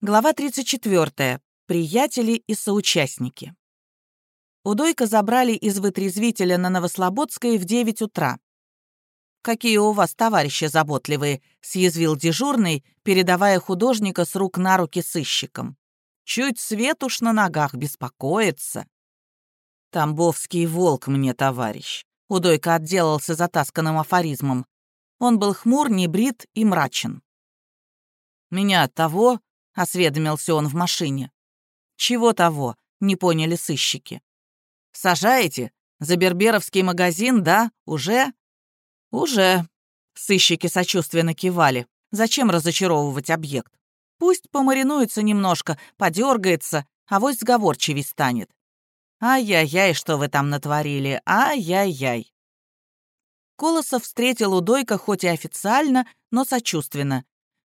Глава 34. Приятели и соучастники. Удойка забрали из вытрезвителя на Новослободской в 9 утра. «Какие у вас товарищи заботливые», — съязвил дежурный, передавая художника с рук на руки сыщикам. «Чуть свет уж на ногах беспокоится». «Тамбовский волк мне, товарищ», — Удойка отделался затасканным афоризмом. Он был хмур, небрит и мрачен. «Меня от того — осведомился он в машине. «Чего того?» — не поняли сыщики. «Сажаете? За берберовский магазин, да? Уже?» «Уже». Сыщики сочувственно кивали. «Зачем разочаровывать объект? Пусть помаринуется немножко, подергается, а вось сговорчивей станет. Ай-яй-яй, что вы там натворили, ай-яй-яй». Колосов встретил у Дойка хоть и официально, но сочувственно.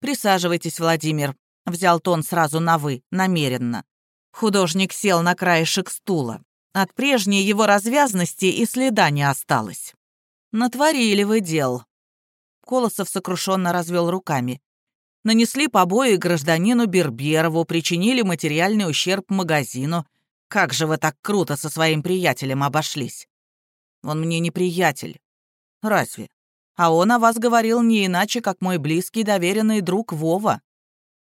«Присаживайтесь, Владимир. Взял тон сразу на «вы», намеренно. Художник сел на краешек стула. От прежней его развязности и следа не осталось. «Натворили вы дел». Колосов сокрушенно развел руками. «Нанесли побои гражданину Берберову, причинили материальный ущерб магазину. Как же вы так круто со своим приятелем обошлись?» «Он мне не приятель». «Разве?» А он о вас говорил не иначе, как мой близкий доверенный друг Вова.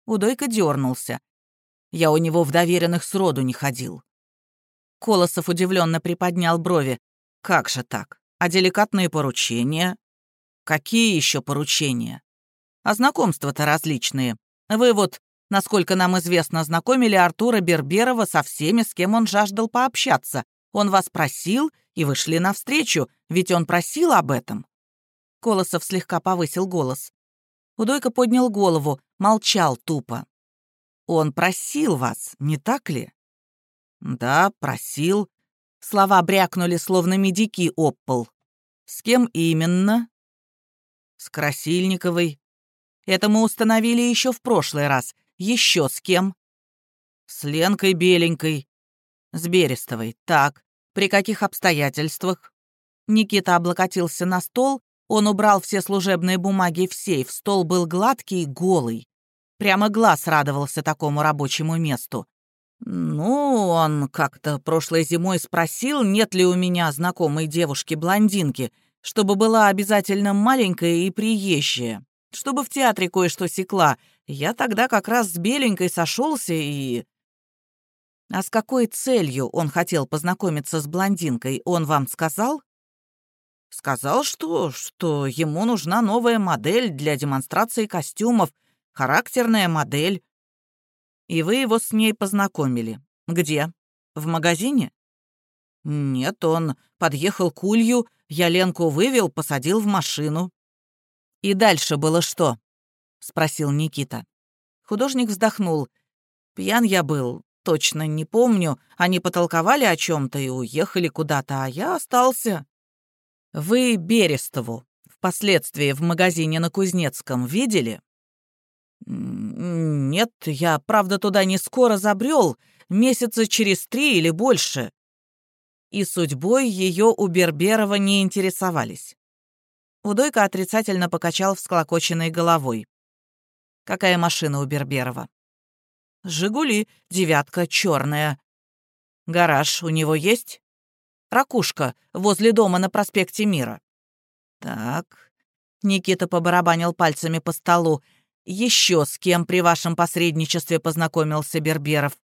Удойка дернулся. Я у него в доверенных сроду не ходил. Колосов удивленно приподнял брови. Как же так? А деликатные поручения? Какие еще поручения? А знакомства-то различные. Вы вот, насколько нам известно, знакомили Артура Берберова со всеми, с кем он жаждал пообщаться. Он вас просил, и вы шли навстречу, ведь он просил об этом. Колосов слегка повысил голос. Удойка поднял голову, молчал тупо. «Он просил вас, не так ли?» «Да, просил». Слова брякнули, словно медики об пол. «С кем именно?» «С Красильниковой. Это мы установили еще в прошлый раз. Еще с кем?» «С Ленкой Беленькой. С Берестовой. Так. При каких обстоятельствах?» Никита облокотился на стол он убрал все служебные бумаги в сейф, стол был гладкий, голый. Прямо глаз радовался такому рабочему месту. «Ну, он как-то прошлой зимой спросил, нет ли у меня знакомой девушки-блондинки, чтобы была обязательно маленькая и приезжая, чтобы в театре кое-что секла. Я тогда как раз с беленькой сошелся и...» «А с какой целью он хотел познакомиться с блондинкой, он вам сказал?» Сказал, что, что ему нужна новая модель для демонстрации костюмов, характерная модель. И вы его с ней познакомили. Где? В магазине? Нет, он подъехал к улью, я Ленку вывел, посадил в машину. И дальше было что? Спросил Никита. Художник вздохнул. Пьян я был, точно не помню. Они потолковали о чем то и уехали куда-то, а я остался. Вы Берестову впоследствии в магазине на Кузнецком видели? Нет, я, правда, туда не скоро забрел, месяца через три или больше. И судьбой ее у Берберова не интересовались. Удойка отрицательно покачал всклокоченной головой. «Какая машина у Берберова?» «Жигули, девятка, черная. Гараж у него есть?» Ракушка, возле дома на проспекте Мира». «Так...» — Никита побарабанил пальцами по столу. «Еще с кем при вашем посредничестве познакомился Берберов?»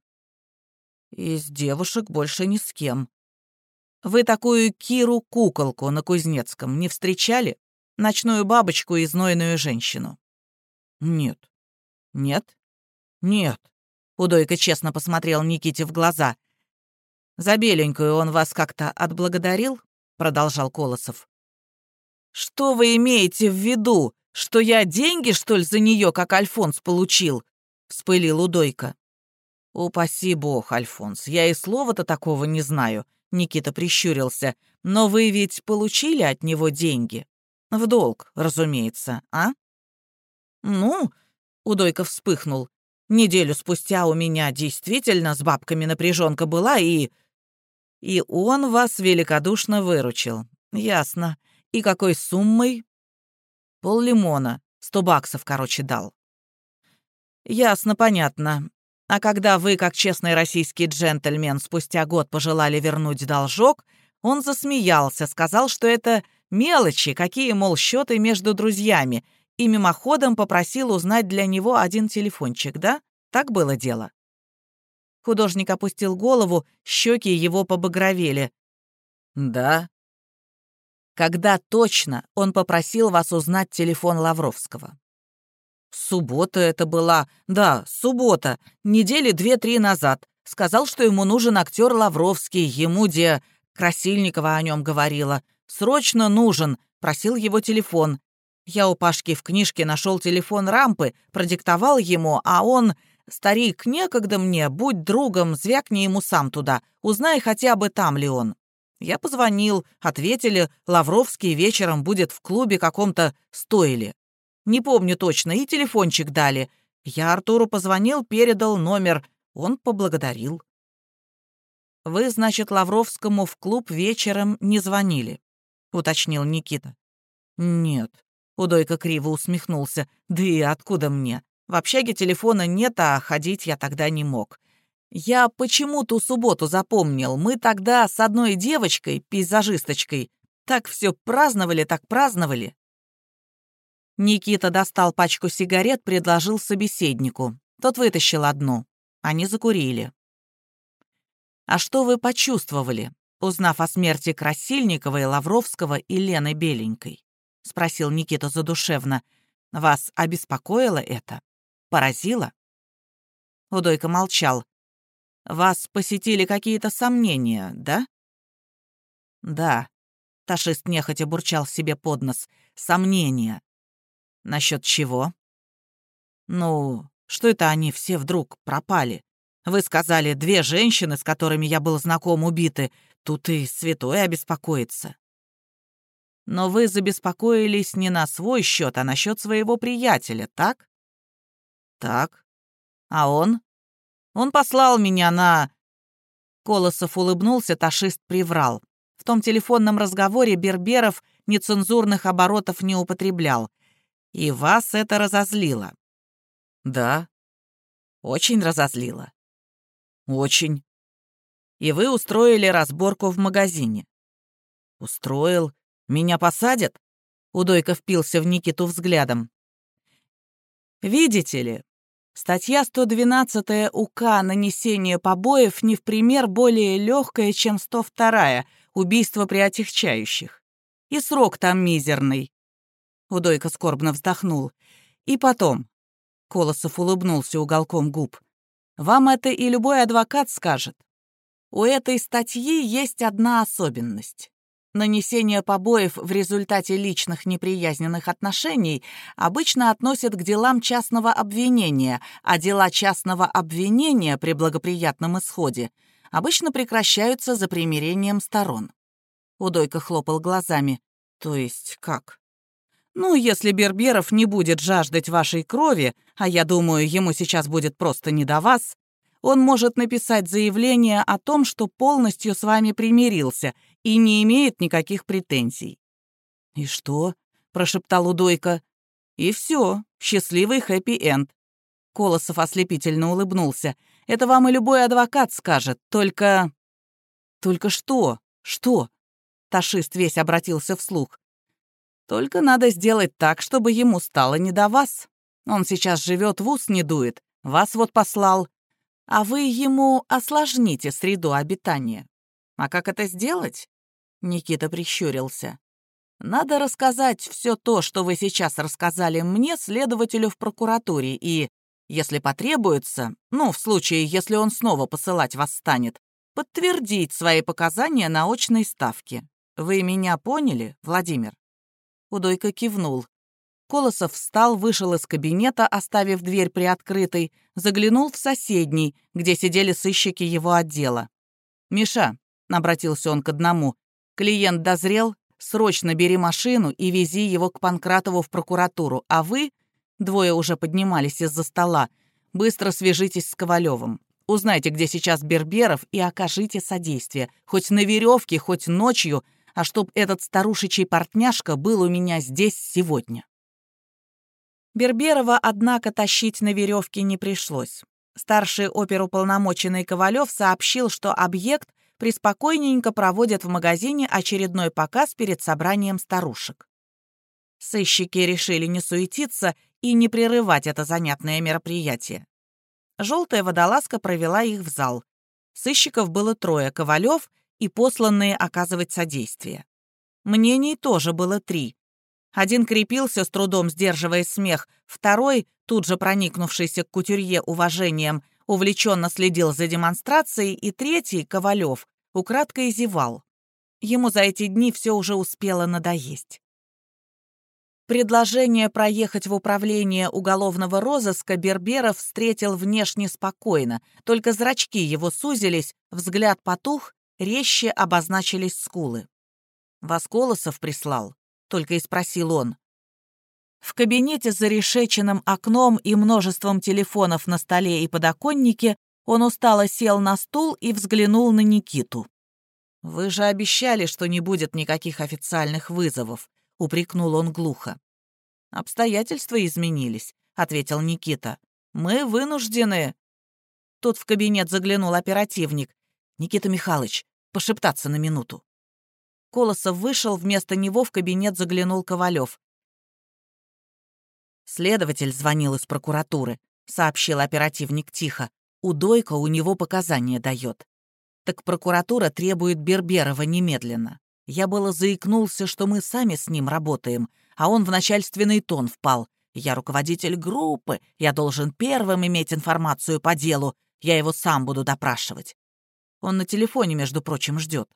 «Из девушек больше ни с кем». «Вы такую Киру-куколку на Кузнецком не встречали? Ночную бабочку и знойную женщину?» «Нет». «Нет?» «Нет». Удойка честно посмотрел Никите в глаза — «За беленькую он вас как-то отблагодарил?» — продолжал Колосов. «Что вы имеете в виду? Что я деньги, что ли, за нее, как Альфонс, получил?» — вспылил Удойка. «Упаси бог, Альфонс, я и слова-то такого не знаю», — Никита прищурился. «Но вы ведь получили от него деньги? В долг, разумеется, а?» «Ну», — Удойка вспыхнул, «неделю спустя у меня действительно с бабками напряженка была, и...» И он вас великодушно выручил. Ясно. И какой суммой? Пол лимона. Сто баксов, короче, дал. Ясно, понятно. А когда вы, как честный российский джентльмен, спустя год пожелали вернуть должок, он засмеялся, сказал, что это мелочи, какие, мол, счеты между друзьями, и мимоходом попросил узнать для него один телефончик, да? Так было дело. Художник опустил голову, щеки его побагровели. «Да». «Когда точно он попросил вас узнать телефон Лавровского?» «Суббота это была. Да, суббота. Недели две-три назад. Сказал, что ему нужен актер Лавровский, ему где... Красильникова о нем говорила. Срочно нужен. Просил его телефон. Я у Пашки в книжке нашел телефон рампы, продиктовал ему, а он... «Старик, некогда мне, будь другом, звякни ему сам туда, узнай хотя бы, там ли он». Я позвонил, ответили, Лавровский вечером будет в клубе каком-то стоили. Не помню точно, и телефончик дали. Я Артуру позвонил, передал номер. Он поблагодарил. «Вы, значит, Лавровскому в клуб вечером не звонили?» — уточнил Никита. «Нет», — Удойка криво усмехнулся. «Да и откуда мне? В общаге телефона нет, а ходить я тогда не мог. Я почему ту субботу запомнил. Мы тогда с одной девочкой, пейзажисточкой, так все праздновали, так праздновали. Никита достал пачку сигарет, предложил собеседнику. Тот вытащил одну. Они закурили. «А что вы почувствовали, узнав о смерти Красильникова и Лавровского и Лены Беленькой?» — спросил Никита задушевно. «Вас обеспокоило это? Поразило?» Удойка молчал. «Вас посетили какие-то сомнения, да?» «Да», — Ташист нехотя бурчал себе под нос. «Сомнения. Насчет чего? Ну, что это они все вдруг пропали? Вы сказали, две женщины, с которыми я был знаком, убиты. Тут и святой обеспокоится. Но вы забеспокоились не на свой счет, а на счет своего приятеля, так? Так. А он? Он послал меня на... Колосов улыбнулся, Ташист приврал. В том телефонном разговоре Берберов нецензурных оборотов не употреблял. И вас это разозлило? Да. Очень разозлило? Очень. И вы устроили разборку в магазине? Устроил. Меня посадят? Удойка впился в Никиту взглядом. Видите ли, статья 112 УК «Нанесение побоев» не в пример более легкая, чем 102 «Убийство при отягчающих». И срок там мизерный. Удойка скорбно вздохнул. «И потом...» Колосов улыбнулся уголком губ. «Вам это и любой адвокат скажет. У этой статьи есть одна особенность. Нанесение побоев в результате личных неприязненных отношений обычно относят к делам частного обвинения, а дела частного обвинения при благоприятном исходе обычно прекращаются за примирением сторон. Удойка хлопал глазами. То есть как? Ну, если Берберов не будет жаждать вашей крови, а я думаю, ему сейчас будет просто не до вас, он может написать заявление о том, что полностью с вами примирился и не имеет никаких претензий». «И что?» — прошептал Удойка. «И все. Счастливый хэппи-энд». Колосов ослепительно улыбнулся. «Это вам и любой адвокат скажет, только...» «Только что? Что?» Ташист весь обратился вслух. Только надо сделать так, чтобы ему стало не до вас. Он сейчас живет в ус не дует, вас вот послал. А вы ему осложните среду обитания. А как это сделать? Никита прищурился. Надо рассказать все то, что вы сейчас рассказали мне, следователю в прокуратуре, и, если потребуется, ну, в случае, если он снова посылать вас станет, подтвердить свои показания на очной ставке. Вы меня поняли, Владимир? Удойка кивнул. Колосов встал, вышел из кабинета, оставив дверь приоткрытой, заглянул в соседний, где сидели сыщики его отдела. «Миша», — обратился он к одному, — «клиент дозрел, срочно бери машину и вези его к Панкратову в прокуратуру, а вы...» Двое уже поднимались из-за стола. «Быстро свяжитесь с Ковалевым. Узнайте, где сейчас Берберов, и окажите содействие. Хоть на веревке, хоть ночью, а чтоб этот старушечий портняшка был у меня здесь сегодня. Берберова, однако, тащить на веревке не пришлось. Старший оперуполномоченный Ковалев сообщил, что объект приспокойненько проводят в магазине очередной показ перед собранием старушек. Сыщики решили не суетиться и не прерывать это занятное мероприятие. Желтая водолазка провела их в зал. Сыщиков было трое — Ковалев и посланные оказывать содействие. Мнений тоже было три. Один крепился, с трудом сдерживая смех, второй, тут же проникнувшийся к кутюрье уважением, увлеченно следил за демонстрацией, и третий, Ковалев, украдкой зевал. Ему за эти дни все уже успело надоесть. Предложение проехать в управление уголовного розыска Берберов встретил внешне спокойно, только зрачки его сузились, взгляд потух, резче обозначились скулы. «Вас Колосов прислал?» только и спросил он. В кабинете с зарешеченным окном и множеством телефонов на столе и подоконнике он устало сел на стул и взглянул на Никиту. «Вы же обещали, что не будет никаких официальных вызовов», — упрекнул он глухо. «Обстоятельства изменились», — ответил Никита. «Мы вынуждены...» Тут в кабинет заглянул оперативник. «Никита Михайлович, пошептаться на минуту». Колосов вышел, вместо него в кабинет заглянул Ковалев. «Следователь звонил из прокуратуры», — сообщил оперативник тихо. «Удойка у него показания дает. Так прокуратура требует Берберова немедленно. Я было заикнулся, что мы сами с ним работаем, а он в начальственный тон впал. Я руководитель группы, я должен первым иметь информацию по делу, я его сам буду допрашивать. Он на телефоне, между прочим, ждет.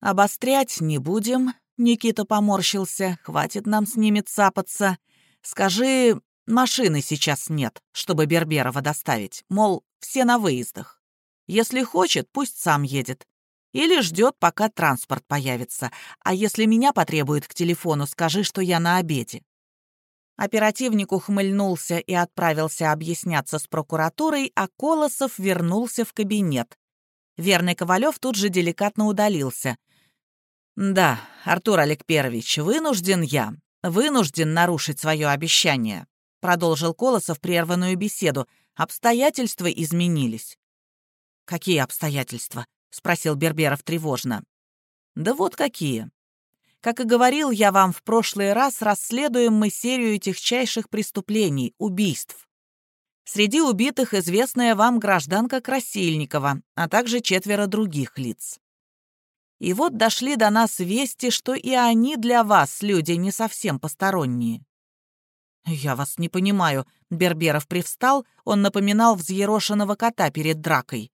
«Обострять не будем», — Никита поморщился, «хватит нам с ними цапаться. Скажи, машины сейчас нет, чтобы Берберова доставить, мол, все на выездах. Если хочет, пусть сам едет. Или ждет, пока транспорт появится. А если меня потребует к телефону, скажи, что я на обеде». Оперативник ухмыльнулся и отправился объясняться с прокуратурой, а Колосов вернулся в кабинет. Верный Ковалев тут же деликатно удалился — «Да, Артур Олегперович, вынужден я, вынужден нарушить свое обещание», продолжил Колосов прерванную беседу. «Обстоятельства изменились». «Какие обстоятельства?» — спросил Берберов тревожно. «Да вот какие. Как и говорил я вам в прошлый раз, расследуем мы серию техчайших преступлений, убийств. Среди убитых известная вам гражданка Красильникова, а также четверо других лиц. И вот дошли до нас вести, что и они для вас, люди, не совсем посторонние. «Я вас не понимаю», — Берберов привстал, он напоминал взъерошенного кота перед дракой.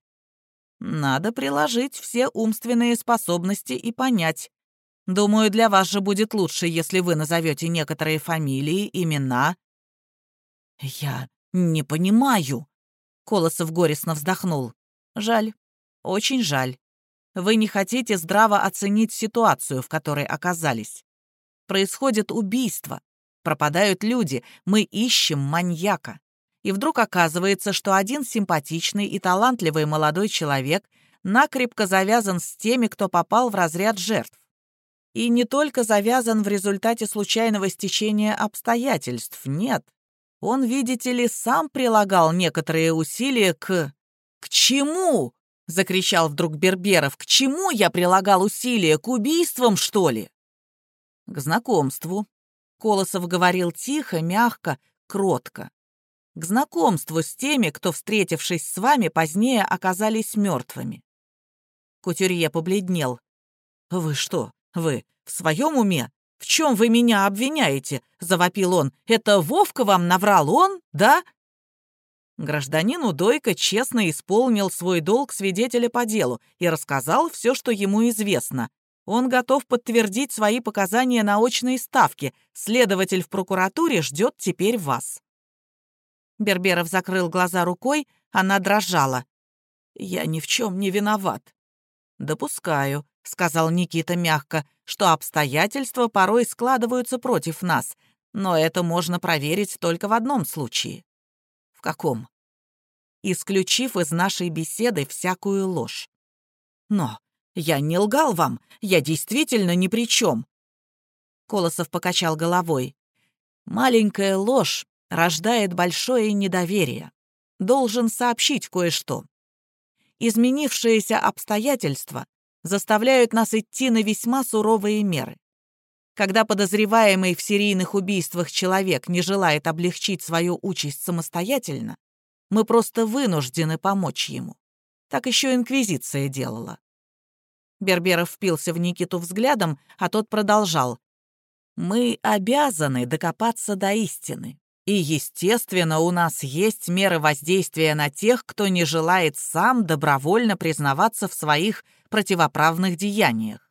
«Надо приложить все умственные способности и понять. Думаю, для вас же будет лучше, если вы назовете некоторые фамилии, имена». «Я не понимаю», — Колосов горестно вздохнул. «Жаль, очень жаль. Вы не хотите здраво оценить ситуацию, в которой оказались. Происходит убийство, пропадают люди, мы ищем маньяка. И вдруг оказывается, что один симпатичный и талантливый молодой человек накрепко завязан с теми, кто попал в разряд жертв. И не только завязан в результате случайного стечения обстоятельств, нет. Он, видите ли, сам прилагал некоторые усилия к... К чему? — закричал вдруг Берберов. «К чему я прилагал усилия? К убийствам, что ли?» «К знакомству», — Колосов говорил тихо, мягко, кротко. «К знакомству с теми, кто, встретившись с вами, позднее оказались мертвыми». Кутюрье побледнел. «Вы что, вы в своем уме? В чем вы меня обвиняете?» — завопил он. «Это Вовка вам наврал он, да? Гражданин Удойко честно исполнил свой долг свидетеля по делу и рассказал все, что ему известно. Он готов подтвердить свои показания на очной ставке. Следователь в прокуратуре ждет теперь вас. Берберов закрыл глаза рукой, она дрожала. «Я ни в чем не виноват». «Допускаю», — сказал Никита мягко, «что обстоятельства порой складываются против нас, но это можно проверить только в одном случае. В каком? Исключив из нашей беседы всякую ложь. Но я не лгал вам, я действительно ни при чем. Колосов покачал головой. Маленькая ложь рождает большое недоверие. Должен сообщить кое-что. Изменившиеся обстоятельства заставляют нас идти на весьма суровые меры. Когда подозреваемый в серийных убийствах человек не желает облегчить свою участь самостоятельно, мы просто вынуждены помочь ему. Так еще Инквизиция делала. Берберов впился в Никиту взглядом, а тот продолжал. «Мы обязаны докопаться до истины. И, естественно, у нас есть меры воздействия на тех, кто не желает сам добровольно признаваться в своих противоправных деяниях.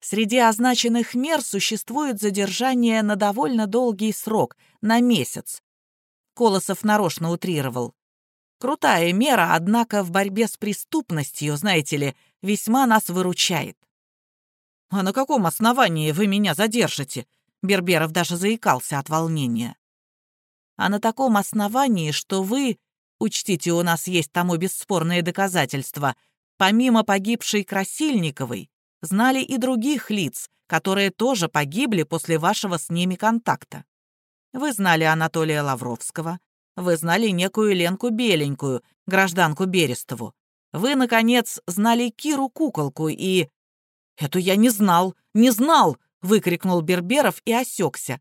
Среди означенных мер существует задержание на довольно долгий срок, на месяц. Колосов нарочно утрировал. Крутая мера, однако в борьбе с преступностью, знаете ли, весьма нас выручает. «А на каком основании вы меня задержите?» Берберов даже заикался от волнения. «А на таком основании, что вы, учтите, у нас есть тому бесспорные доказательства, помимо погибшей Красильниковой, знали и других лиц, которые тоже погибли после вашего с ними контакта. Вы знали Анатолия Лавровского, вы знали некую Ленку Беленькую, гражданку Берестову. Вы, наконец, знали Киру Куколку и... «Эту я не знал, не знал!» — выкрикнул Берберов и осекся.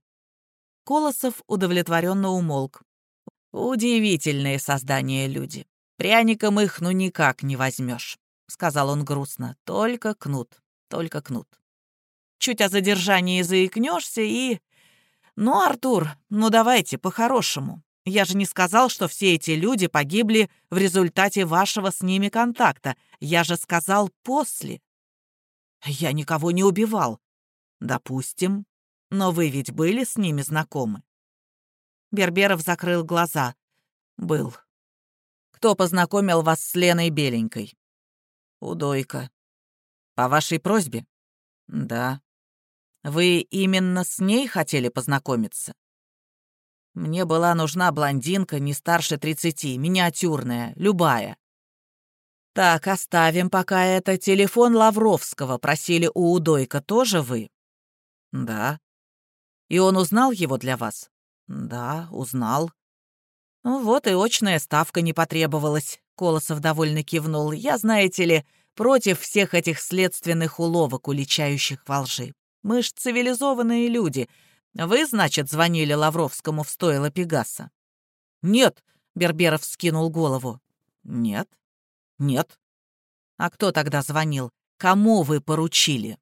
Колосов удовлетворенно умолк. «Удивительные создания люди. Пряником их ну никак не возьмешь», — сказал он грустно. «Только кнут, только кнут. Чуть о задержании заикнешься и... Ну, Артур, ну давайте по-хорошему. Я же не сказал, что все эти люди погибли в результате вашего с ними контакта. Я же сказал после. Я никого не убивал. Допустим. Но вы ведь были с ними знакомы? Берберов закрыл глаза. Был. Кто познакомил вас с Леной Беленькой? Удойка. По вашей просьбе? Да. Вы именно с ней хотели познакомиться? Мне была нужна блондинка не старше тридцати, миниатюрная, любая. Так, оставим пока это. Телефон Лавровского просили у Удойка, тоже вы? Да. И он узнал его для вас? Да, узнал. Ну вот и очная ставка не потребовалась. Колосов довольно кивнул. Я, знаете ли, против всех этих следственных уловок, уличающих во лжи. Мы ж цивилизованные люди — вы, значит, звонили Лавровскому в стойло Пегаса?» «Нет», — Берберов скинул голову. «Нет? Нет. А кто тогда звонил? Кому вы поручили?»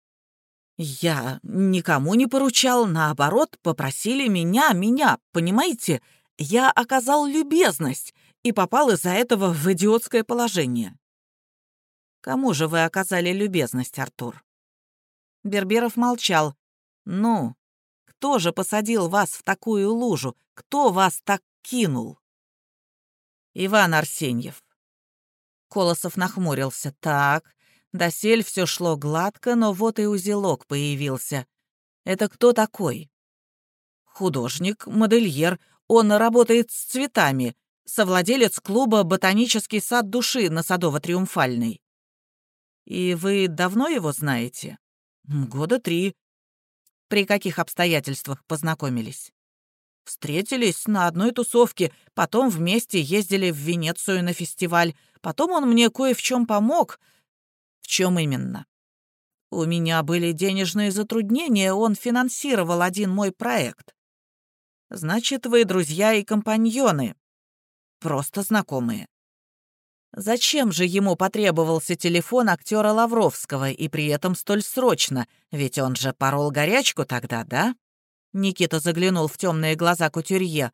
«Я никому не поручал, наоборот, попросили меня, меня, понимаете? Я оказал любезность и попал из-за этого в идиотское положение». «Кому же вы оказали любезность, Артур?» Берберов молчал. «Ну, кто же посадил вас в такую лужу? Кто вас так кинул?» «Иван Арсеньев». Колосов нахмурился. «Так, досель все шло гладко, но вот и узелок появился. Это кто такой?» «Художник, модельер. Он работает с цветами. Совладелец клуба «Ботанический сад души» на Садово-Триумфальной». «И вы давно его знаете?» «Года три. При каких обстоятельствах познакомились? Встретились на одной тусовке, потом вместе ездили в Венецию на фестиваль, потом он мне кое в чем помог. В чем именно? У меня были денежные затруднения, он финансировал один мой проект. Значит, вы друзья и компаньоны. Просто знакомые. Зачем же ему потребовался телефон актера Лавровского и при этом столь срочно? Ведь он же порол горячку тогда, да? Никита заглянул в темные глаза кутюрье.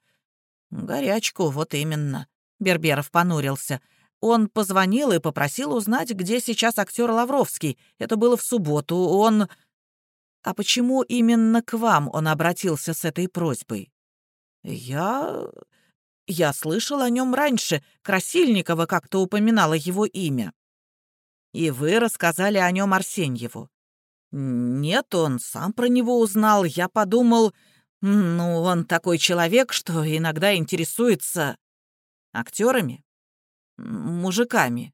«Горячку, вот именно». Берберов понурился. Он позвонил и попросил узнать, где сейчас актер Лавровский. Это было в субботу. Он... А почему именно к вам он обратился с этой просьбой? Я... Я слышал о нем раньше, Красильникова как-то упоминала его имя. И вы рассказали о нем Арсеньеву. Нет, он сам про него узнал. Я подумал, ну, он такой человек, что иногда интересуется актерами, мужиками.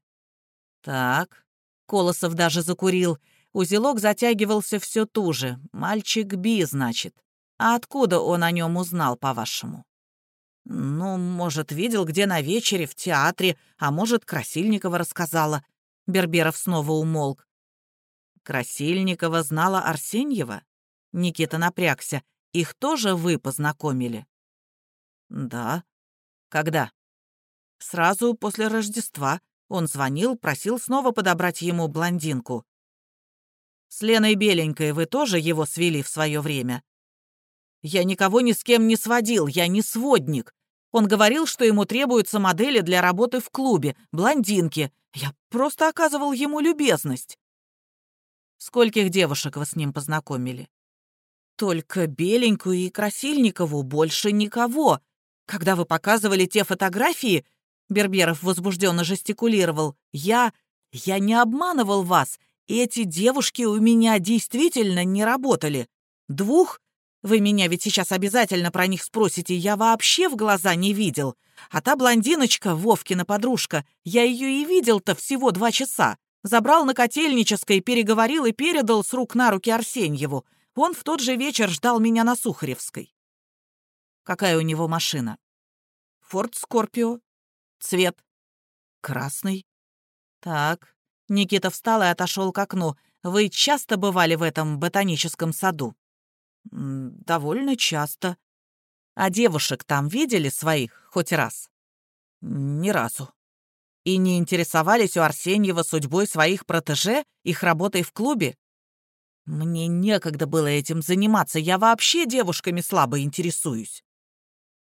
Так, Колосов даже закурил. Узелок затягивался все туже. Мальчик Би, значит. А откуда он о нем узнал, по-вашему? Ну, может, видел где на вечере, в театре, а может, Красильникова рассказала. Берберов снова умолк. Красильникова знала Арсеньева? Никита напрягся. Их тоже вы познакомили? Да. Когда? Сразу после Рождества. Он звонил, просил снова подобрать ему блондинку. С Леной Беленькой вы тоже его свели в свое время? Я никого ни с кем не сводил, я не сводник. Он говорил, что ему требуются модели для работы в клубе, блондинки. Я просто оказывал ему любезность. Скольких девушек вы с ним познакомили? Только Беленькую и Красильникову, больше никого. Когда вы показывали те фотографии, Берберов возбужденно жестикулировал, я... я не обманывал вас. Эти девушки у меня действительно не работали. Двух вы меня ведь сейчас обязательно про них спросите, я вообще в глаза не видел. А та блондиночка, Вовкина подружка, я ее и видел-то всего два часа. Забрал на Котельнической, переговорил и передал с рук на руки Арсеньеву. Он в тот же вечер ждал меня на Сухаревской. Какая у него машина? Форд Скорпио. Цвет. Красный. Так. Никита встал и отошел к окну. Вы часто бывали в этом ботаническом саду? «Довольно часто». «А девушек там видели своих хоть раз?» «Ни разу». «И не интересовались у Арсеньева судьбой своих протеже, их работой в клубе?» «Мне некогда было этим заниматься, я вообще девушками слабо интересуюсь».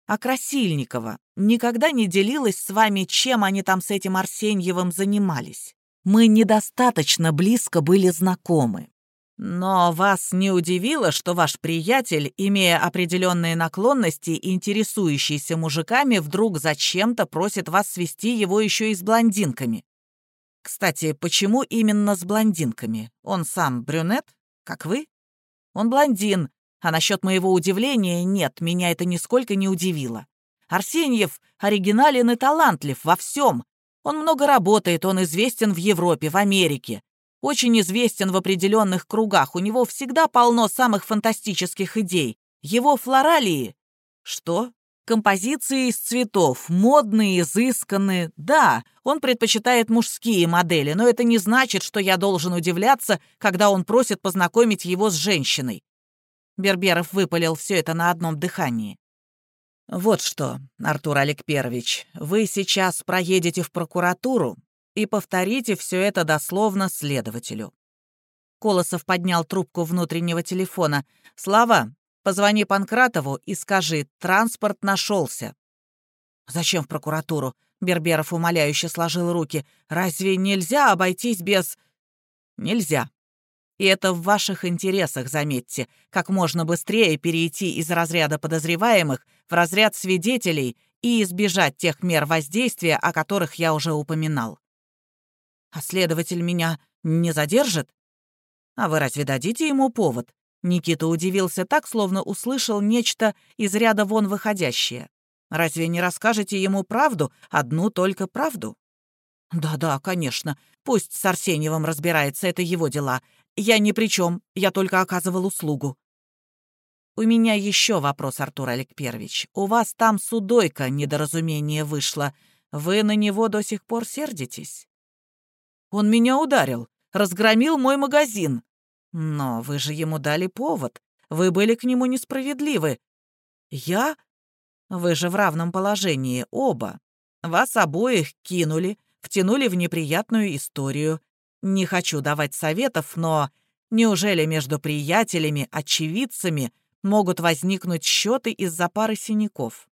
«А Красильникова никогда не делилась с вами, чем они там с этим Арсеньевым занимались?» «Мы недостаточно близко были знакомы. Но вас не удивило, что ваш приятель, имея определенные наклонности, интересующийся мужиками, вдруг зачем-то просит вас свести его еще и с блондинками? Кстати, почему именно с блондинками? Он сам брюнет, как вы? Он блондин, а насчет моего удивления нет, меня это нисколько не удивило. Арсеньев оригинален и талантлив во всем. Он много работает, он известен в Европе, в Америке очень известен в определенных кругах, у него всегда полно самых фантастических идей. Его флоралии... Что? Композиции из цветов, модные, изысканные. Да, он предпочитает мужские модели, но это не значит, что я должен удивляться, когда он просит познакомить его с женщиной. Берберов выпалил все это на одном дыхании. «Вот что, Артур Олег Первич, вы сейчас проедете в прокуратуру и повторите все это дословно следователю». Колосов поднял трубку внутреннего телефона. «Слава, позвони Панкратову и скажи, транспорт нашелся». «Зачем в прокуратуру?» Берберов умоляюще сложил руки. «Разве нельзя обойтись без...» «Нельзя. И это в ваших интересах, заметьте, как можно быстрее перейти из разряда подозреваемых в разряд свидетелей и избежать тех мер воздействия, о которых я уже упоминал. А следователь меня не задержит? А вы разве дадите ему повод? Никита удивился так, словно услышал нечто из ряда вон выходящее. Разве не расскажете ему правду, одну только правду? Да-да, конечно. Пусть с Арсеньевым разбирается, это его дела. Я ни при чем, я только оказывал услугу. У меня еще вопрос, Артур Олег Первич. У вас там судойка недоразумение вышло. Вы на него до сих пор сердитесь? Он меня ударил, разгромил мой магазин. Но вы же ему дали повод. Вы были к нему несправедливы. Я? Вы же в равном положении, оба. Вас обоих кинули, втянули в неприятную историю. Не хочу давать советов, но неужели между приятелями, очевидцами могут возникнуть счеты из-за пары синяков?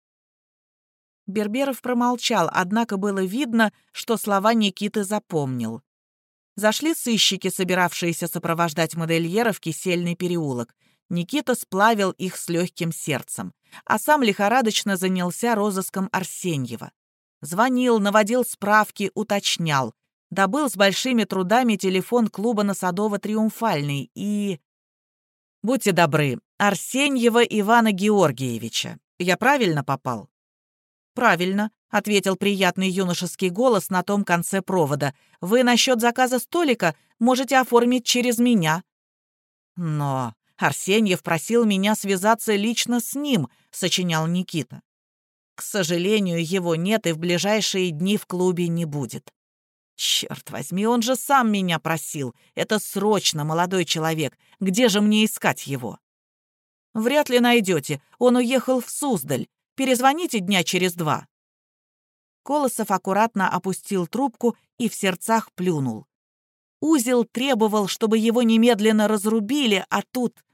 Берберов промолчал, однако было видно, что слова Никиты запомнил. Зашли сыщики, собиравшиеся сопровождать модельера в кисельный переулок. Никита сплавил их с легким сердцем, а сам лихорадочно занялся розыском Арсеньева. Звонил, наводил справки, уточнял. Добыл с большими трудами телефон клуба на Садово-Триумфальный и... «Будьте добры, Арсеньева Ивана Георгиевича. Я правильно попал?» «Правильно», — ответил приятный юношеский голос на том конце провода. «Вы насчет заказа столика можете оформить через меня». «Но Арсеньев просил меня связаться лично с ним», — сочинял Никита. «К сожалению, его нет и в ближайшие дни в клубе не будет». «Черт возьми, он же сам меня просил. Это срочно, молодой человек. Где же мне искать его?» «Вряд ли найдете. Он уехал в Суздаль. Перезвоните дня через два». Колосов аккуратно опустил трубку и в сердцах плюнул. Узел требовал, чтобы его немедленно разрубили, а тут